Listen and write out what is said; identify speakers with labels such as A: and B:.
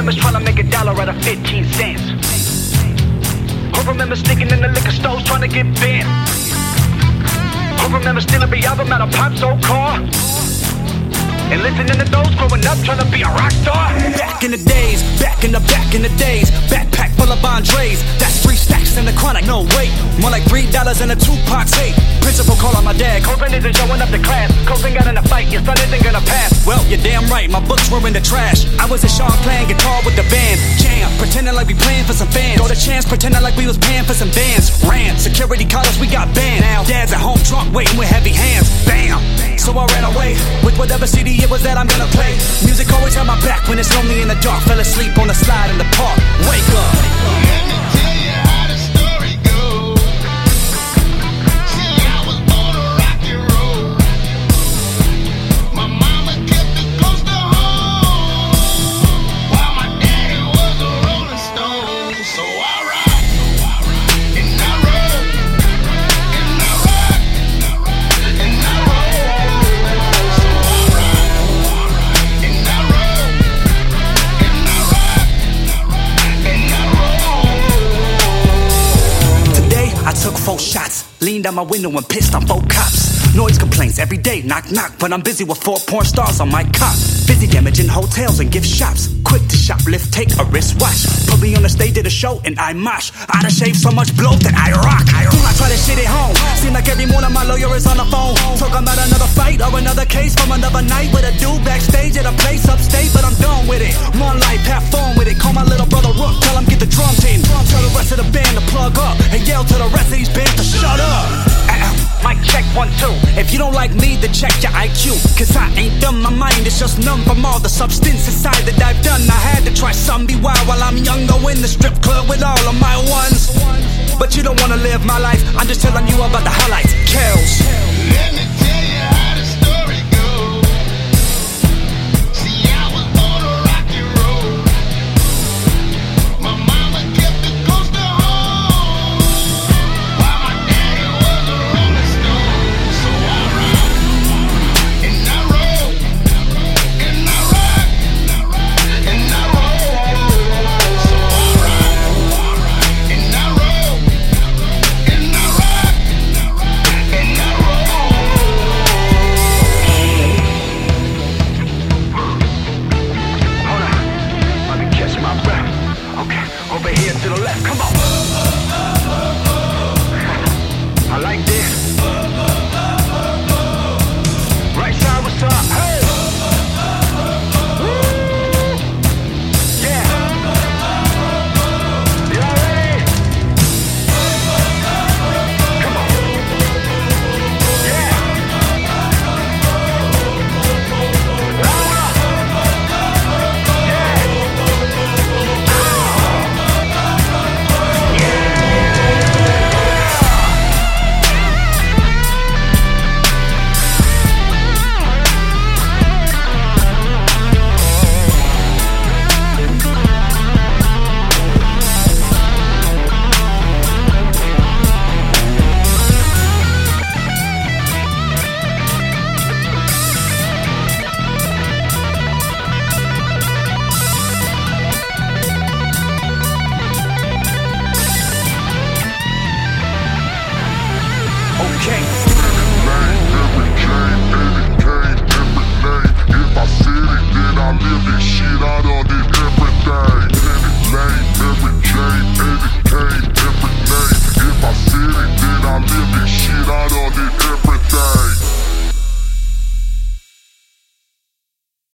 A: remembers trying to make a dollar out of 15 cents. Who remembers sticking in the liquor stores trying to get bent? Who remembers stealing album out of Pop's old car? And listening to those growing up trying to be a rock star.
B: Back in the days, back in the back in the days, backpack full of Andres. That's three stacks in the chronic, no wait. More like three dollars in a Tupac tape. Principal call dad.
A: Corbin isn't showing up to class. Corbin got in a fight, your son isn't gonna pass.
B: Well, you're damn right, my books were in the trash. I was in Sean playing guitar with the band. Jam, pretending like we playing for some fans. Got a chance, pretending like we was paying for some bands. Ran, security called us, we got banned. Now, dad's at home drunk, waiting with heavy hands. Bam! So I ran away with whatever CD it was that I'm gonna play. Music always had my back when it's lonely in the dark. Fell asleep on the slide in the park. Wake up. Leaned out my window and pissed on four cops. Noise complaints every day, knock knock, but I'm busy with four porn stars on my cop. Busy damaging hotels and gift shops. Quick to shoplift, take a wristwatch. Put me on the stage at a show and I mosh. I done shaved so much blow that I rock. I not try to shit at home. Is just numb from all the substance inside that I've done. I had to try some be wild while I'm young, in the strip club with all of my ones. But you don't wanna live my life, I'm just telling you about the highlights. Kills.